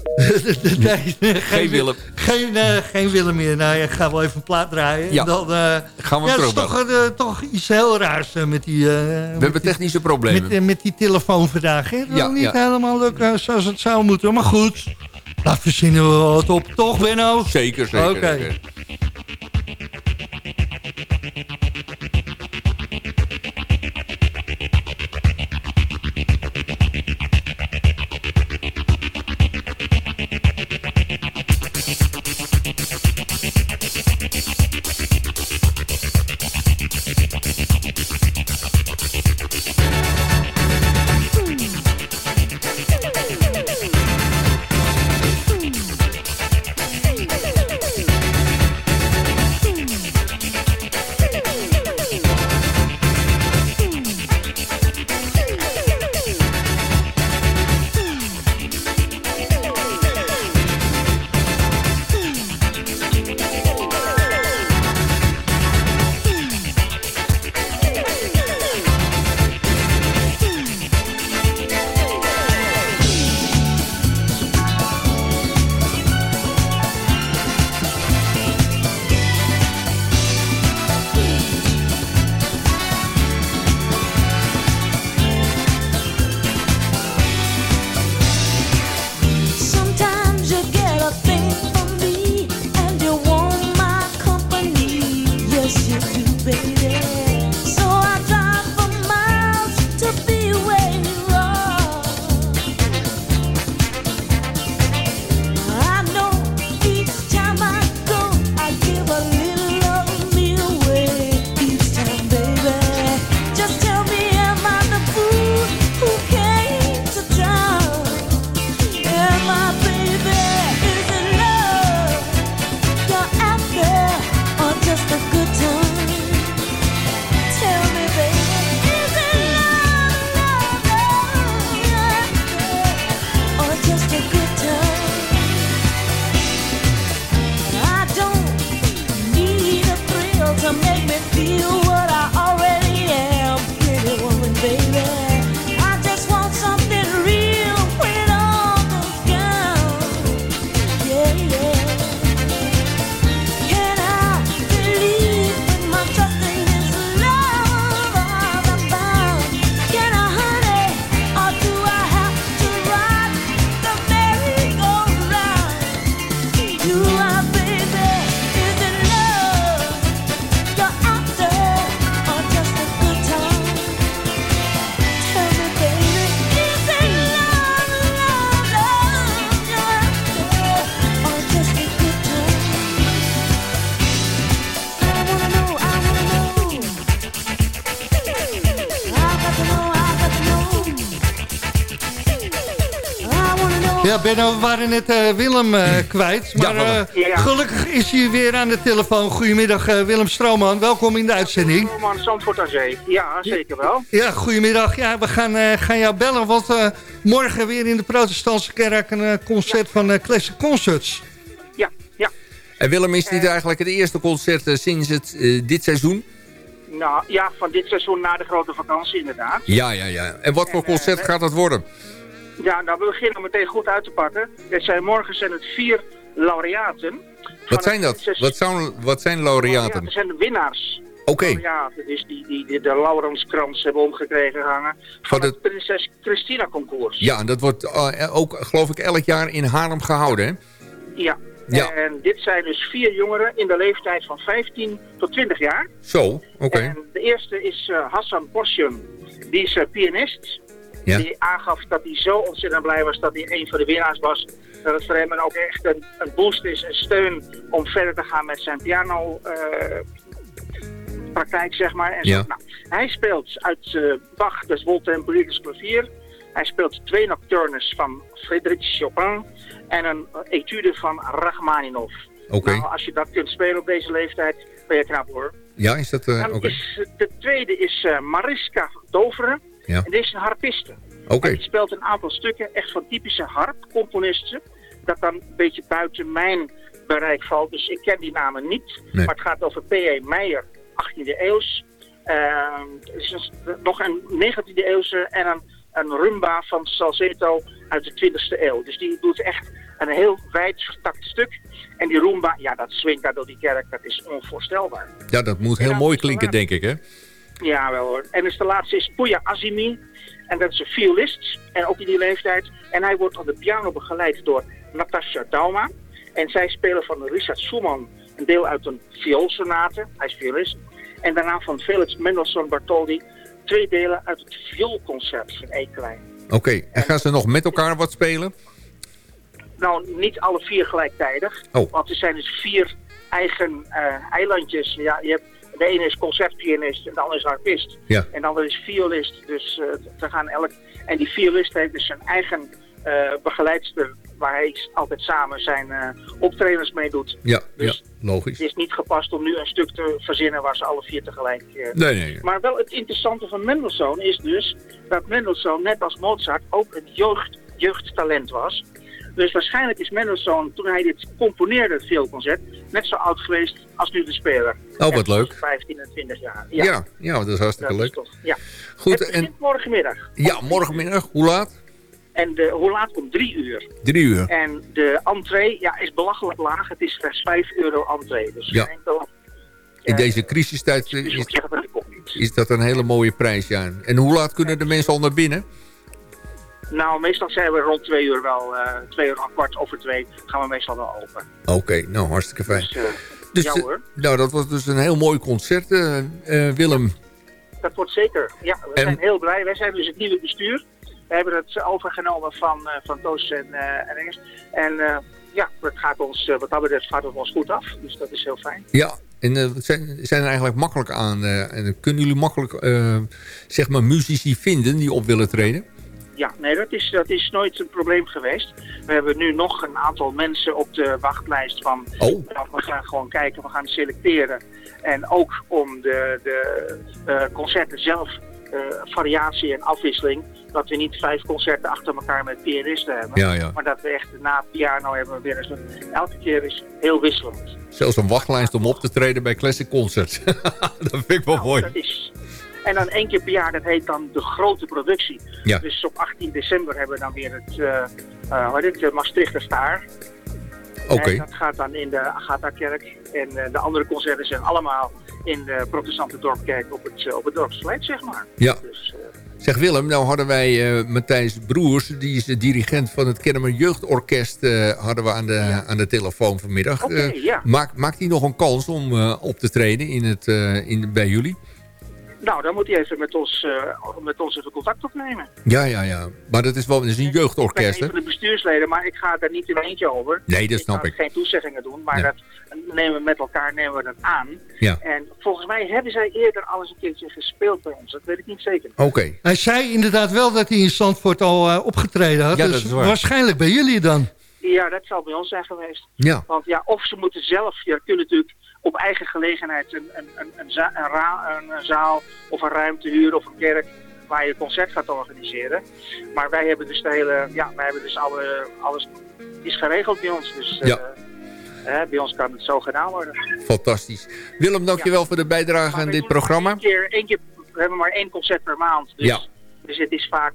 [laughs] nee, nee, Geen Willem. Geen, eh, geen Willem meer. Nou, ik ga wel even een plaat draaien. Ja. En dan, eh, Gaan we ja, dat is toch, eh, toch iets heel raars met die... We hebben technische problemen. Met, met die telefoon vandaag. Hè? Dat Ja, niet ja. helemaal lukken zoals het zou moeten. Maar goed, daar verzinnen we wat op. Toch, Benno? Zeker, zeker. Oké. Benno, we waren net eh, Willem eh, [clears throat] kwijt. Maar eh, Ja. gelukkig is hij weer aan de telefoon. Goedemiddag, Willem Strooman. Welkom in de uitzending. Man, Zandvoort aan Zee. Ja, zeker wel. Ja, goedemiddag. Ja, we gaan, eh, gaan jou bellen, want eh, morgen weer in de protestantse kerk een concert van Classic Concerts. Ja, ja. En Willem, is dit eigenlijk het eerste concert sinds het, dit seizoen? Nou, ja, van dit seizoen na de grote vakantie inderdaad. Ja, ja, ja. En wat voor concert gaat dat worden? Ja, nou, we beginnen meteen goed uit te pakken. Het zijn, morgen zijn het vier laureaten. Wat zijn dat? Wat, zou, wat zijn laureaten? Dat zijn de winnaars. Oké. Laureaten, dus die, die, die de Laurenskrans hebben omgekregen hangen. Van het Prinses Christina concours. Ja, en dat wordt eh, ook, geloof ik, elk jaar in Haarlem gehouden, hè? Ja. Ja. En dit zijn dus vier jongeren in de leeftijd van 15 tot 20 jaar. Zo, oké. En de eerste is eh, Hassan Portion. Die is eh, pianist. Ja. Die aangaf dat hij zo ontzettend blij was dat hij een van de winnaars was. Dat het voor hem ook echt een, een boost is, een steun om verder te gaan met zijn piano eh, praktijk, zeg maar. En zo. Nou, hij speelt uit eh, Bach, dus Woltemperier's klavier. Hij speelt twee nocturnes van Frédéric Chopin en een eh, etude van Rachmaninov. Oké. Nou, als je dat kunt spelen op deze leeftijd, ben je knap hoor. Ja, is dat... eh, Dan oké. is, de tweede is eh, Mariska Doveren. Ja. En deze is een harpiste. Oké. Die speelt een aantal stukken echt van typische harpcomponisten. Dat dan een beetje buiten mijn bereik valt. Dus ik ken die namen niet. Nee. Maar het gaat over P.E. Meijer, 18e eeuws. Is een- nog een 19e eeuwse en een, een rumba van Salcedo uit de 20e eeuw. Dus die doet echt een heel wijd vertakt stuk. En die rumba, ja, dat swingt daar door die kerk. Dat is onvoorstelbaar. Ja, dat moet heel mooi klinken, denk ik, hè? Ja, wel hoor. En dus de laatste is Puya Azimi. En dat is een violist. En ook in die leeftijd. En hij wordt op de piano begeleid door Natasha Dauma. En zij spelen van Richard Schumann een deel uit een vioolsonate. Hij is violist. En daarna van Felix Mendelssohn Bartholdy twee delen uit het vioolconcert van E klein. Oké, en gaan ze nog met elkaar wat spelen? Nou, niet alle vier gelijktijdig. Oh. Want er zijn dus vier eigen eh, eilandjes. Ja, je hebt, de ene is concertpianist en de andere is harpist. Ja. En de andere is violist. Dus eh ze gaan elk... En die violist heeft dus zijn eigen eh, begeleidster... waar hij altijd samen zijn eh optredens mee doet. Ja, Dus ja logisch. Het is niet gepast om nu een stuk te verzinnen waar ze alle vier tegelijk... eh, Nee, nee. maar wel het interessante van Mendelssohn is dus dat Mendelssohn, net als Mozart, ook een jeugd, jeugdtalent was. Dus waarschijnlijk is Mendelssohn, toen hij dit componeerde, het veelconcert, net zo oud geweest als nu de speler. Oh, wat leuk. 15 en 20 jaar. Ja, ja, dat is hartstikke Dat leuk. is toch, ja. Goed, het en morgenmiddag. ja, morgenmiddag, hoe laat? En de, hoe laat komt? Drie uur. Drie uur. En de entree ja, is belachelijk laag. Het is slechts 5 euro entree. Dus Ja. In deze crisistijd dus is, is dat een hele mooie prijs, ja. En hoe laat kunnen de mensen al naar binnen? Nou, meestal zijn we rond twee uur wel, eh twee uur, kwart over twee, gaan we meestal wel open. Oké, nou, hartstikke fijn. Dus, eh, Dus, ja eh, hoor, nou, dat was dus een heel mooi concert, Willem. dat wordt zeker. Ja, we En- zijn heel blij. Wij zijn dus het nieuwe bestuur. We hebben het overgenomen van, van Toos en, en Engels. En ja, het gaat ons, wat dat betreft gaat het ons goed af. Dus dat is heel fijn. Ja, en wat zijn, zijn er eigenlijk makkelijk aan? en kunnen jullie makkelijk, zeg maar, muzici vinden die op willen treden? Ja, nee, dat is, dat is nooit een probleem geweest. We hebben nu nog een aantal mensen op de wachtlijst van... Oh. Nou, we gaan gewoon kijken, we gaan selecteren. En ook om de, de eh, concerten zelf, eh, variatie en afwisseling... dat we niet vijf concerten achter elkaar met pianisten hebben. Ja, ja. Maar dat we echt na piano hebben we weer eens... een- Elke keer is heel wisselend. Zelfs een wachtlijst om op te treden bij Classic Concerts. [laughs] dat vind ik wel mooi. Dat is... En dan één keer per jaar, dat heet dan de grote productie. Ja. Dus op 18 december hebben we dan weer het, eh eh, het, de Maastrichter Staar. Oké. Dat gaat dan in de Agatha-kerk. En eh, de andere concerten zijn allemaal in de protestante dorpkerk op het, eh, op het dorpsplein, zeg maar. Ja. Dus, eh, Zeg Willem, nou hadden wij eh, Matthijs Broers, die is de dirigent van het Kennemer Jeugdorkest, eh, hadden we aan de, aan de telefoon vanmiddag. Oké, Eh, ja. maakt, maakt hij nog een kans om eh, op te treden in het, eh, in, bij jullie? Nou, dan moet hij even met ons, eh, met ons even contact opnemen. Ja, ja, ja. Maar dat is wel dat is een Ik ben jeugdorkest, een hè? van de bestuursleden, maar ik ga daar niet in eentje over. Nee, dat snap ga ik. geen toezeggingen doen, maar Ja. dat nemen we met elkaar nemen we dat aan. Ja. En volgens mij hebben zij eerder al eens een keertje gespeeld bij ons. Dat weet ik niet zeker. Oké. Hij zei inderdaad wel dat hij in Zandvoort al eh, opgetreden had. Ja, dat dus is waar. waarschijnlijk bij jullie dan. Ja, dat zal bij ons zijn geweest. Ja. Want ja, of ze moeten zelf, ja, kunnen natuurlijk op eigen gelegenheid een, een, een, een, za- een, zaal of een ruimte huren of een kerk waar je een concert gaat organiseren. Maar wij hebben dus de hele, ja, wij hebben dus alle, alles is geregeld bij ons. Dus eh, Ja. hè, bij ons kan het zo gedaan worden. Fantastisch. Willem, dankjewel voor de bijdrage aan dit programma. Eén keer, één keer, we hebben maar één concert per maand. Dus, Ja. dus het is vaak,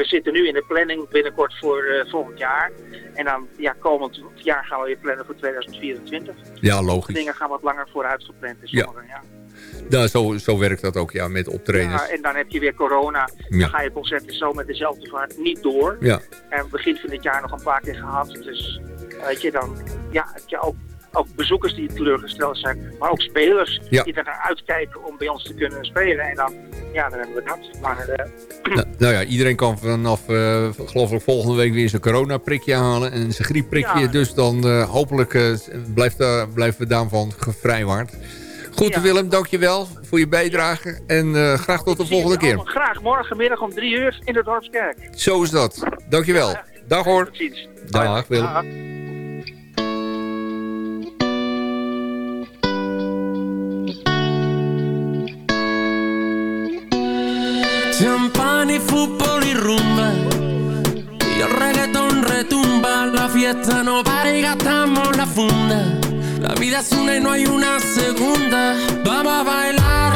we zitten nu in de planning binnenkort voor eh, volgend jaar. En dan, ja, komend jaar gaan we weer plannen voor 2024. Ja, logisch. Dingen gaan wat langer vooruit gepland. Dus Ja. sommige, ja. Nou, zo, zo werkt dat ook, ja, met optredens. Ja, en dan heb je weer corona. Ja. Dan ga je concerten zo met dezelfde vaart niet door. Ja. En begin van dit jaar nog een paar keer gehad. Dus weet je, dan ja, heb je ook, ook bezoekers die teleurgesteld zijn. Maar ook spelers Ja. die er naar uitkijken om bij ons te kunnen spelen. En dan, ja, dan hebben we dat. Maar eh, Nou, nou ja, iedereen kan vanaf, eh, geloof ik, volgende week weer zijn coronaprikje halen. En zijn griepprikje. Ja. Dus dan eh, hopelijk eh, blijft, blijven we daarvan gevrijwaard. Goed, Ja. Willem, dankjewel voor je bijdrage. En graag tot de volgende keer. graag morgenmiddag om drie uur in de Dorpskerk. Zo is dat. Dankjewel. Dag hoor. Tot ziens. Dag, Willem. Dag. Champán y fútbol y rumba. Y el reggaetón retumba. La fiesta no para y gastamos la funda. La vida es una y no hay una segunda. Vamos a bailar,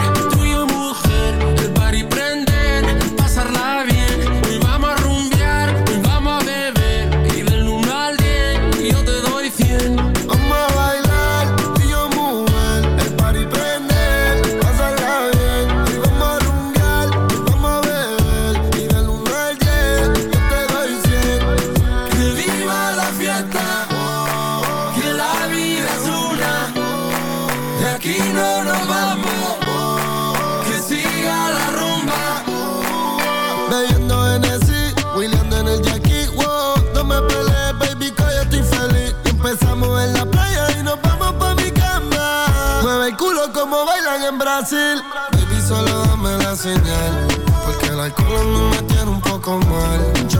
señal, porque el alcohol a mí me tiene un poco mal.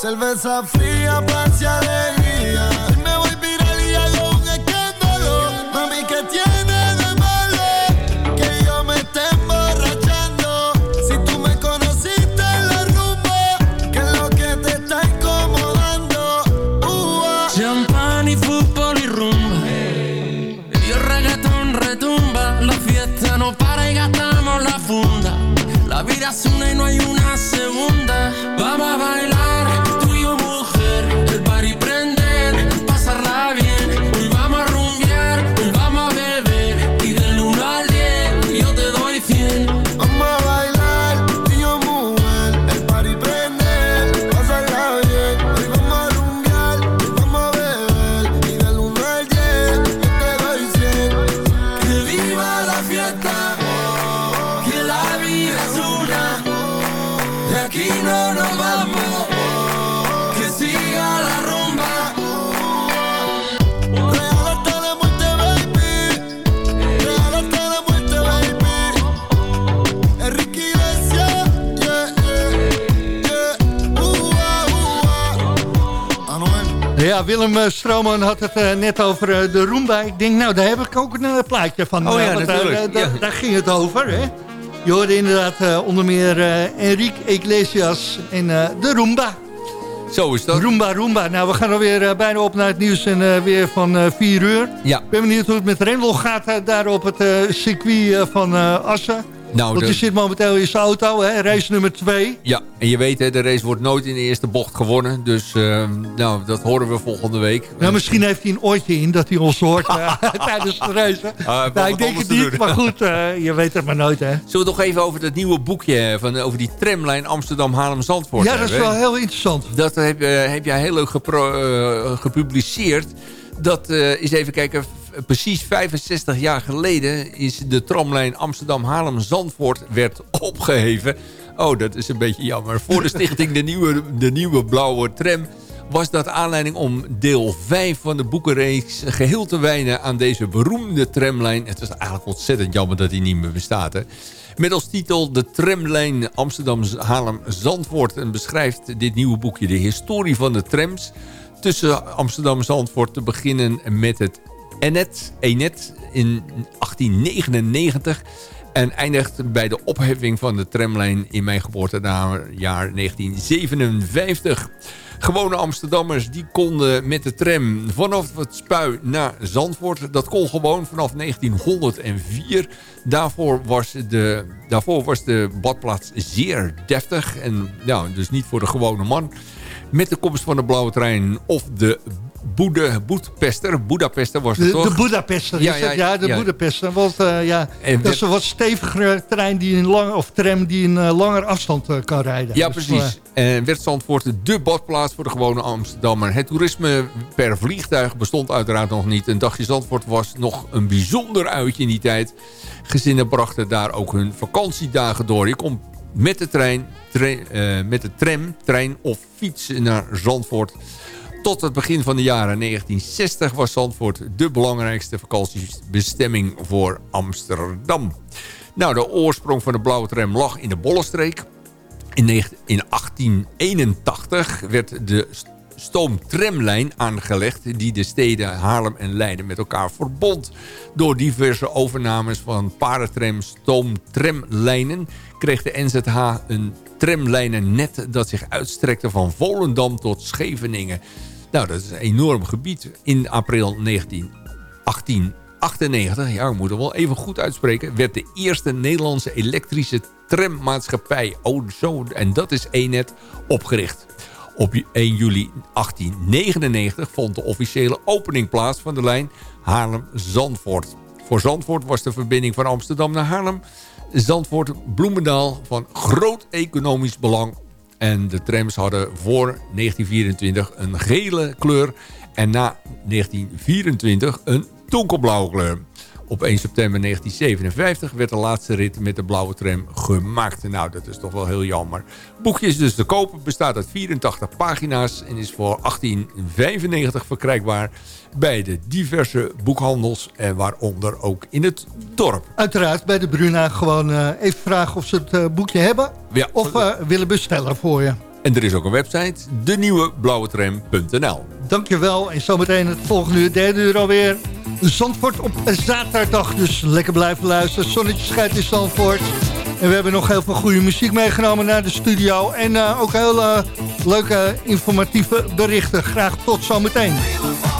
Cerveza fría, paz y alegría. Hoy me voy viral y hago un escándalo. Mami, ¿qué tiene de malo? Que yo me esté emborrachando. Si tú me conociste en la rumba, ¿qué es lo que te está incomodando? Ua. Champán y fútbol y rumba. Y el reggaetón retumba. La fiesta no para y gastamos la funda. La vida es una y no hay una segunda. Vamos a bailar, Ja, Willem eh, Stroman had het eh, net over eh, de Roomba. Ik denk, nou, daar heb ik ook een plaatje van. Oh ja, natuurlijk. daar, Ja. daar ging het over, hè? Je hoorde inderdaad onder meer Enrique Iglesias en eh, de Roomba. Zo is dat. Roomba, Roomba. Nou, we gaan alweer eh, bijna op naar het nieuws en weer van eh 4 uur. Ja. Ik ben benieuwd hoe het met Rendel gaat daar op het circuit van Assen. Nou, Want de- je zit momenteel in zijn auto, hè? race nummer 2. Ja, en je weet, hè, de race wordt nooit in de eerste bocht gewonnen. Dus eh, nou, dat horen we volgende week. Nou, misschien heeft hij een oortje in dat hij ons hoort [laughs] eh, [laughs] tijdens de race. Wel nou, ik denk het niet, doen. maar goed, eh, [laughs] je weet het maar nooit, hè. Zullen we het nog even over dat nieuwe boekje, van, over die tramlijn Amsterdam-Haarlem-Zandvoort Ja, dat is wel hè? heel interessant. Dat heb, eh, heb jij heel leuk gepubliceerd. Dat is even kijken, precies 65 jaar geleden is de tramlijn Amsterdam-Haarlem-Zandvoort werd opgeheven. Oh, dat is een beetje jammer. Voor de [laughs] stichting de nieuwe, de nieuwe blauwe tram was dat aanleiding om deel 5 van de boekenreeks geheel te wijnen aan deze beroemde tramlijn. Het is eigenlijk ontzettend jammer dat die niet meer bestaat. Hè? Met als titel de tramlijn Amsterdam-Haarlem-Zandvoort. En beschrijft dit nieuwe boekje de historie van de trams tussen Amsterdam en Zandvoort. Te beginnen met het Enet, Enet in 1899. En eindigt bij de opheffing van de tramlijn in mijn geboortejaar 1957. Gewone Amsterdammers die konden met de tram vanaf het Spui naar Zandvoort. Dat kon gewoon vanaf 1904. Daarvoor was de, daarvoor was de badplaats zeer deftig. En nou, dus niet voor de gewone man. Met de komst van de blauwe trein of de Boede, Boedpester. Boedapester was het De, toch? de Budapester, ja, ja, ja, de ja. Budapester. Want eh, ja, En dat is een wat stevigere trein die een lang, of tram die een eh, langer afstand eh, kan rijden. Ja, Dus, precies. En werd Zandvoort de badplaats voor de gewone Amsterdammer. Het toerisme per vliegtuig bestond uiteraard nog niet. Een dagje Zandvoort was nog een bijzonder uitje in die tijd. Gezinnen brachten daar ook hun vakantiedagen door. Je kon met de trein, tre- eh, met de tram, trein of fiets naar Zandvoort. Tot het begin van de jaren 1960 was Zandvoort de belangrijkste vakantiebestemming voor Amsterdam. Nou, de oorsprong van de blauwe tram lag in de Bollenstreek. In, negen- in 1881 werd de st- stoomtramlijn aangelegd... die de steden Haarlem en Leiden met elkaar verbond. Door diverse overnames van paardentrams, stoomtramlijnen... kreeg de NZH een tramlijnennet dat zich uitstrekte van Volendam tot Scheveningen. Nou, dat is een enorm gebied. In april 19 1898, ja, ik moet wel even goed uitspreken... werd de eerste Nederlandse elektrische trammaatschappij, oh zo, en dat is Enet, opgericht. Op 1 juli 1899 vond de officiële opening plaats van de lijn Haarlem-Zandvoort. Voor Zandvoort was de verbinding van Amsterdam naar Haarlem... Zandvoort-Bloemendaal van groot economisch belang. En de trams hadden voor 1924 een gele kleur... en na 1924 een donkerblauwe kleur. Op 1 september 1957 werd de laatste rit met de blauwe tram gemaakt. Nou, dat is toch wel heel jammer. Boekje is dus te kopen, bestaat uit 84 pagina's... en is voor 1895 verkrijgbaar bij de diverse boekhandels... en waaronder ook in het dorp. Uiteraard bij de Bruna gewoon eh, even vragen of ze het eh, boekje hebben. Ja. Of eh, willen bestellen voor je. En er is ook een website, denieuweblauwetram.nl. Dankjewel. En zometeen het volgende uur, derde uur alweer. Zandvoort op zaterdag. Dus lekker blijven luisteren. Zonnetje schijnt in Zandvoort. En we hebben nog heel veel goede muziek meegenomen naar de studio. En ook heel leuke informatieve berichten. Graag tot zometeen. Tot